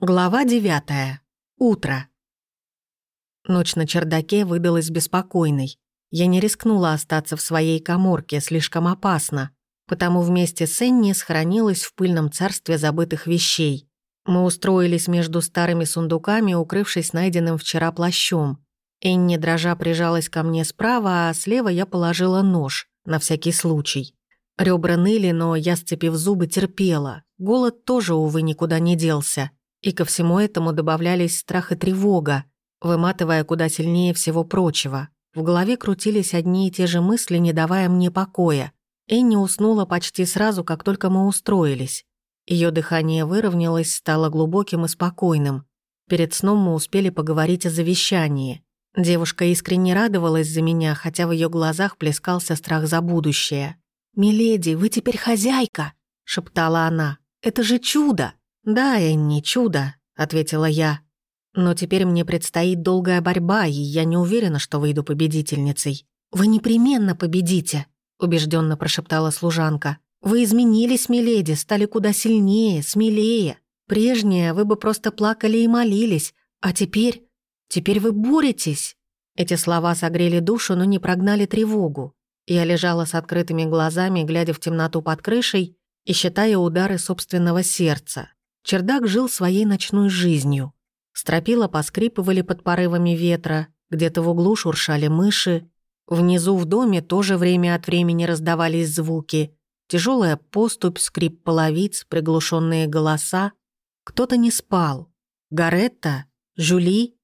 Глава девятая. Утро. Ночь на чердаке выдалась беспокойной. Я не рискнула остаться в своей коморке, слишком опасно, потому вместе с Энни сохранилась в пыльном царстве забытых вещей. Мы устроились между старыми сундуками, укрывшись найденным вчера плащом. Энни дрожа прижалась ко мне справа, а слева я положила нож, на всякий случай. Ребра ныли, но я, сцепив зубы, терпела. Голод тоже, увы, никуда не делся. И ко всему этому добавлялись страх и тревога, выматывая куда сильнее всего прочего. В голове крутились одни и те же мысли, не давая мне покоя. Энни уснула почти сразу, как только мы устроились. Ее дыхание выровнялось, стало глубоким и спокойным. Перед сном мы успели поговорить о завещании. Девушка искренне радовалась за меня, хотя в ее глазах плескался страх за будущее. «Миледи, вы теперь хозяйка!» — шептала она. «Это же чудо!» «Да, Энни, чудо», — ответила я. «Но теперь мне предстоит долгая борьба, и я не уверена, что выйду победительницей». «Вы непременно победите», — убежденно прошептала служанка. «Вы изменились, миледи, стали куда сильнее, смелее. Прежнее вы бы просто плакали и молились, а теперь... Теперь вы боретесь». Эти слова согрели душу, но не прогнали тревогу. Я лежала с открытыми глазами, глядя в темноту под крышей и считая удары собственного сердца. Чердак жил своей ночной жизнью. Стропила поскрипывали под порывами ветра, где-то в углу шуршали мыши. Внизу в доме тоже время от времени раздавались звуки. Тяжелая поступь, скрип половиц, приглушенные голоса. Кто-то не спал. Гаретта? Жюли?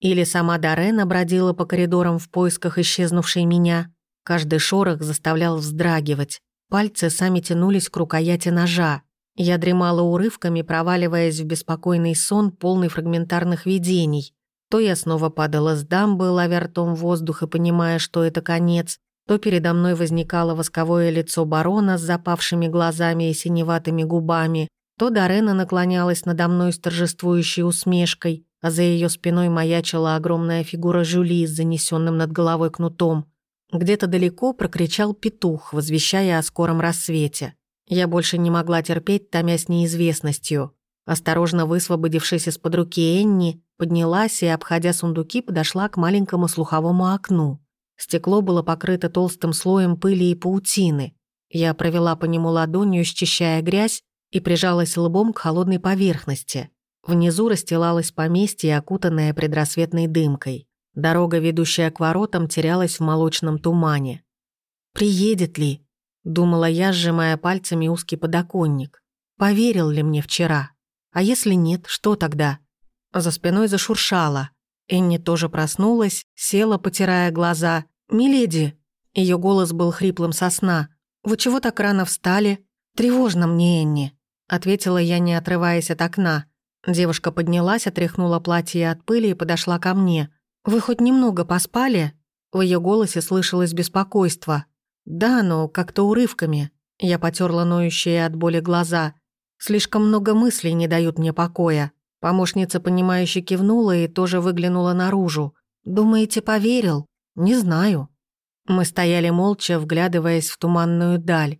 Или сама Дорена бродила по коридорам в поисках исчезнувшей меня? Каждый шорох заставлял вздрагивать. Пальцы сами тянулись к рукояти ножа. Я дремала урывками, проваливаясь в беспокойный сон, полный фрагментарных видений. То я снова падала с дамбы, ловя ртом воздух и понимая, что это конец, то передо мной возникало восковое лицо барона с запавшими глазами и синеватыми губами, то Дорена наклонялась надо мной с торжествующей усмешкой, а за ее спиной маячила огромная фигура Жюли с занесенным над головой кнутом. Где-то далеко прокричал петух, возвещая о скором рассвете. Я больше не могла терпеть, томясь неизвестностью. Осторожно высвободившись из-под руки Энни, поднялась и, обходя сундуки, подошла к маленькому слуховому окну. Стекло было покрыто толстым слоем пыли и паутины. Я провела по нему ладонью, счищая грязь, и прижалась лбом к холодной поверхности. Внизу расстилалось поместье, окутанное предрассветной дымкой. Дорога, ведущая к воротам, терялась в молочном тумане. «Приедет ли?» Думала я, сжимая пальцами узкий подоконник. Поверил ли мне вчера? А если нет, что тогда? За спиной зашуршало. Энни тоже проснулась, села, потирая глаза. «Миледи!» Ее голос был хриплым со сна. «Вы чего так рано встали?» «Тревожно мне, Энни», — ответила я, не отрываясь от окна. Девушка поднялась, отряхнула платье от пыли и подошла ко мне. «Вы хоть немного поспали?» В ее голосе слышалось беспокойство. «Да, но как-то урывками». Я потерла ноющие от боли глаза. Слишком много мыслей не дают мне покоя. Помощница, понимающе кивнула и тоже выглянула наружу. «Думаете, поверил?» «Не знаю». Мы стояли молча, вглядываясь в туманную даль.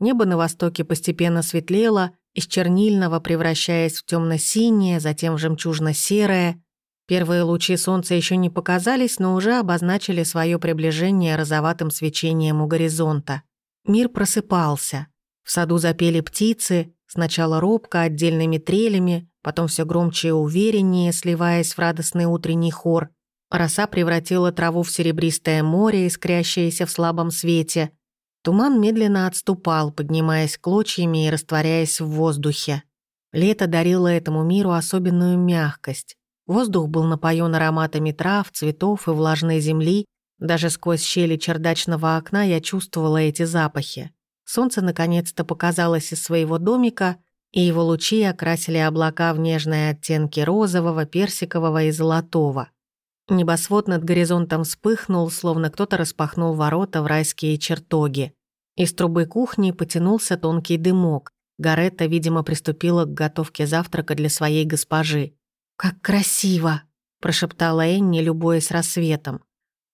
Небо на востоке постепенно светлело, из чернильного превращаясь в темно синее затем в жемчужно-серое. Первые лучи солнца еще не показались, но уже обозначили свое приближение розоватым свечением у горизонта. Мир просыпался. В саду запели птицы, сначала робко, отдельными трелями, потом все громче и увереннее, сливаясь в радостный утренний хор. Роса превратила траву в серебристое море, искрящееся в слабом свете. Туман медленно отступал, поднимаясь клочьями и растворяясь в воздухе. Лето дарило этому миру особенную мягкость. Воздух был напоен ароматами трав, цветов и влажной земли. Даже сквозь щели чердачного окна я чувствовала эти запахи. Солнце наконец-то показалось из своего домика, и его лучи окрасили облака в нежные оттенки розового, персикового и золотого. Небосвод над горизонтом вспыхнул, словно кто-то распахнул ворота в райские чертоги. Из трубы кухни потянулся тонкий дымок. Гаретта, видимо, приступила к готовке завтрака для своей госпожи. «Как красиво!» – прошептала Энни, любуясь рассветом.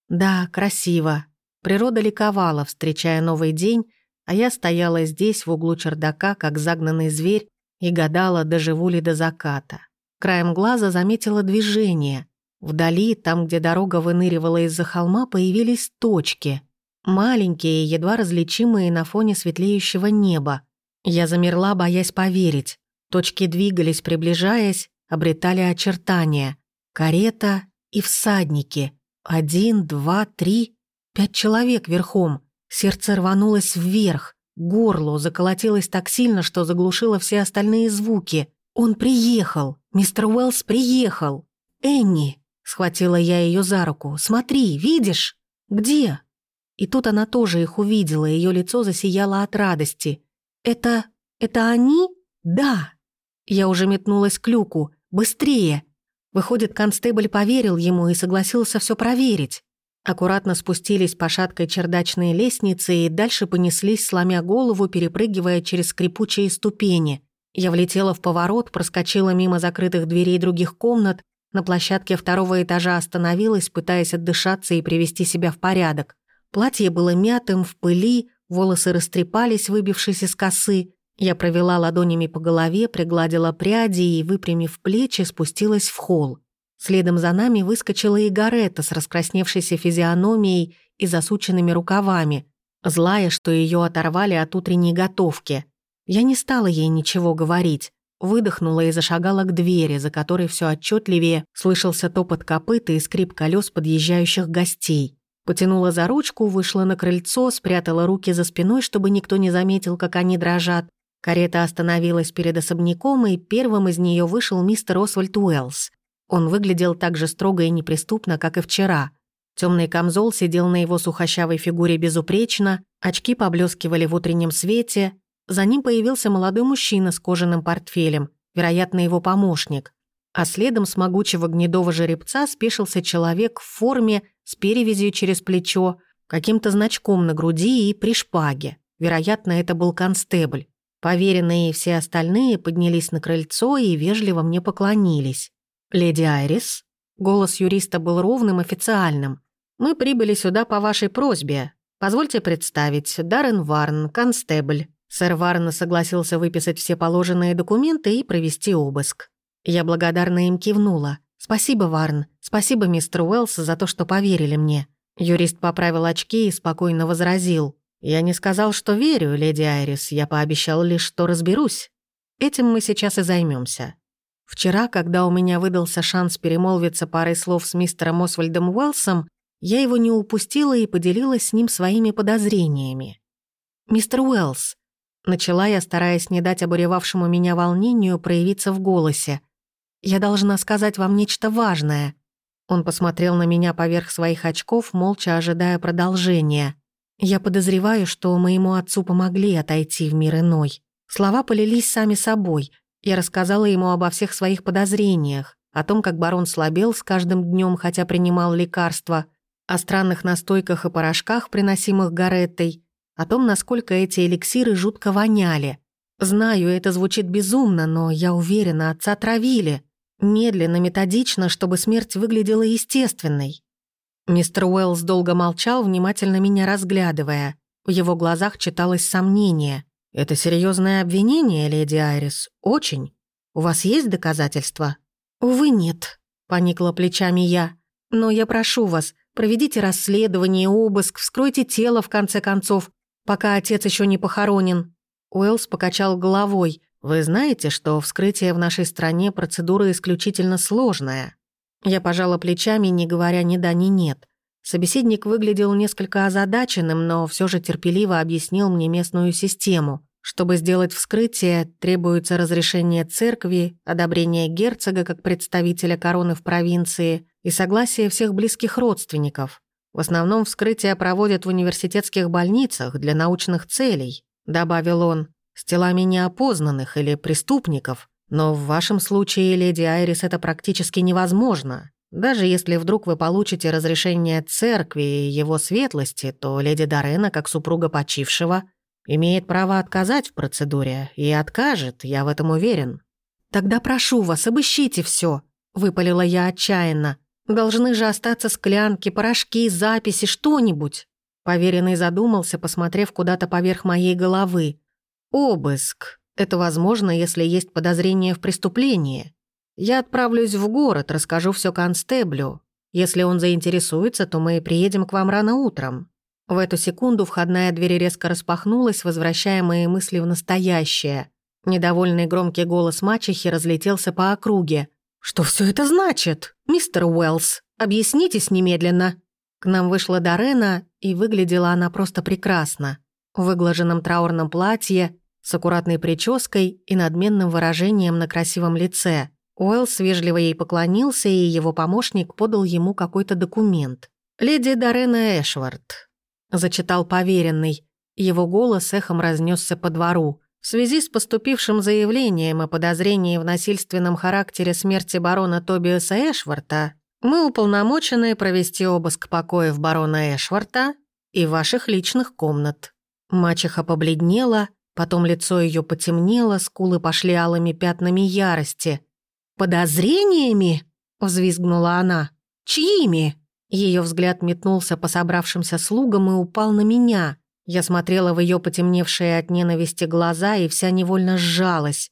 «Да, красиво». Природа ликовала, встречая новый день, а я стояла здесь, в углу чердака, как загнанный зверь, и гадала, доживу ли до заката. Краем глаза заметила движение. Вдали, там, где дорога выныривала из-за холма, появились точки. Маленькие, едва различимые на фоне светлеющего неба. Я замерла, боясь поверить. Точки двигались, приближаясь, обретали очертания. Карета и всадники. Один, два, три, пять человек верхом. Сердце рванулось вверх. Горло заколотилось так сильно, что заглушило все остальные звуки. «Он приехал! Мистер Уэллс приехал! Энни!» Схватила я ее за руку. «Смотри, видишь? Где?» И тут она тоже их увидела, ее лицо засияло от радости. «Это... это они? Да!» Я уже метнулась к люку. «Быстрее!» Выходит, констебль поверил ему и согласился все проверить. Аккуратно спустились по шаткой чердачной лестнице и дальше понеслись, сломя голову, перепрыгивая через скрипучие ступени. Я влетела в поворот, проскочила мимо закрытых дверей других комнат, на площадке второго этажа остановилась, пытаясь отдышаться и привести себя в порядок. Платье было мятым, в пыли, волосы растрепались, выбившись из косы. Я провела ладонями по голове, пригладила пряди и, выпрямив плечи, спустилась в холл. Следом за нами выскочила и Гарета с раскрасневшейся физиономией и засученными рукавами, злая, что ее оторвали от утренней готовки. Я не стала ей ничего говорить, выдохнула и зашагала к двери, за которой все отчетливее слышался топот копыт и скрип колес подъезжающих гостей. Потянула за ручку, вышла на крыльцо, спрятала руки за спиной, чтобы никто не заметил, как они дрожат, Карета остановилась перед особняком, и первым из нее вышел мистер Освальд Уэллс. Он выглядел так же строго и неприступно, как и вчера. Темный камзол сидел на его сухощавой фигуре безупречно, очки поблескивали в утреннем свете. За ним появился молодой мужчина с кожаным портфелем, вероятно, его помощник. А следом с могучего гнедого жеребца спешился человек в форме с перевязью через плечо, каким-то значком на груди и при шпаге. Вероятно, это был констебль. Поверенные и все остальные поднялись на крыльцо и вежливо мне поклонились. «Леди Айрис?» Голос юриста был ровным, официальным. «Мы прибыли сюда по вашей просьбе. Позвольте представить, Даррен Варн, констебль». Сэр Варн согласился выписать все положенные документы и провести обыск. Я благодарно им кивнула. «Спасибо, Варн. Спасибо, мистер Уэллс, за то, что поверили мне». Юрист поправил очки и спокойно возразил. «Я не сказал, что верю, леди Айрис, я пообещал лишь, что разберусь. Этим мы сейчас и займемся. Вчера, когда у меня выдался шанс перемолвиться парой слов с мистером Освальдом Уэллсом, я его не упустила и поделилась с ним своими подозрениями. «Мистер Уэллс», — начала я, стараясь не дать обуревавшему меня волнению проявиться в голосе, «я должна сказать вам нечто важное». Он посмотрел на меня поверх своих очков, молча ожидая продолжения. Я подозреваю, что моему отцу помогли отойти в мир иной. Слова полились сами собой. Я рассказала ему обо всех своих подозрениях, о том, как барон слабел с каждым днем, хотя принимал лекарства, о странных настойках и порошках, приносимых Гареттой, о том, насколько эти эликсиры жутко воняли. Знаю, это звучит безумно, но я уверена, отца травили. Медленно, методично, чтобы смерть выглядела естественной. Мистер Уэллс долго молчал, внимательно меня разглядывая. В его глазах читалось сомнение. «Это серьезное обвинение, леди Айрис? Очень. У вас есть доказательства?» «Увы, нет», — поникла плечами я. «Но я прошу вас, проведите расследование, обыск, вскройте тело, в конце концов, пока отец еще не похоронен». Уэллс покачал головой. «Вы знаете, что вскрытие в нашей стране процедура исключительно сложная. Я пожала плечами, не говоря ни да, ни нет. Собеседник выглядел несколько озадаченным, но все же терпеливо объяснил мне местную систему. Чтобы сделать вскрытие, требуется разрешение церкви, одобрение герцога как представителя короны в провинции и согласие всех близких родственников. В основном вскрытия проводят в университетских больницах для научных целей, добавил он, с телами неопознанных или преступников, но в вашем случае, леди Айрис, это практически невозможно. Даже если вдруг вы получите разрешение церкви и его светлости, то леди Дорена, как супруга почившего, имеет право отказать в процедуре и откажет, я в этом уверен. «Тогда прошу вас, обыщите все, выпалила я отчаянно. «Должны же остаться склянки, порошки, записи, что-нибудь». Поверенный задумался, посмотрев куда-то поверх моей головы. «Обыск. Это возможно, если есть подозрение в преступлении. Я отправлюсь в город, расскажу все констеблю. Если он заинтересуется, то мы приедем к вам рано утром». В эту секунду входная дверь резко распахнулась, возвращая мои мысли в настоящее. Недовольный громкий голос мачехи разлетелся по округе. «Что все это значит? Мистер Уэллс, объяснитесь немедленно!» К нам вышла Дорена, и выглядела она просто прекрасно. В выглаженном траурном платье, с аккуратной прической и надменным выражением на красивом лице. Уэллс вежливо ей поклонился, и его помощник подал ему какой-то документ. «Леди Дорена Эшвард», — зачитал поверенный. Его голос эхом разнесся по двору. В связи с поступившим заявлением о подозрении в насильственном характере смерти барона Тобиаса Эшварта, мы уполномочены провести обыск покоев барона Эшварта и ваших личных комнат». Мачеха побледнела, потом лицо ее потемнело, скулы пошли алыми пятнами ярости. «Подозрениями?» — взвизгнула она. «Чьими?» Ее взгляд метнулся по собравшимся слугам и упал на меня. Я смотрела в ее потемневшие от ненависти глаза и вся невольно сжалась.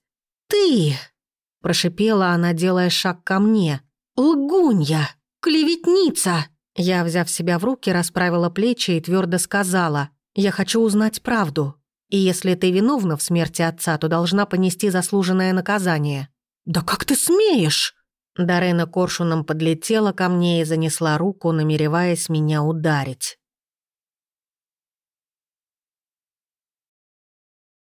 «Ты!» – прошипела она, делая шаг ко мне. «Лгунья! Клеветница!» Я, взяв себя в руки, расправила плечи и твердо сказала. «Я хочу узнать правду. И если ты виновна в смерти отца, то должна понести заслуженное наказание». «Да как ты смеешь?» Дарена коршуном подлетела ко мне и занесла руку, намереваясь меня ударить.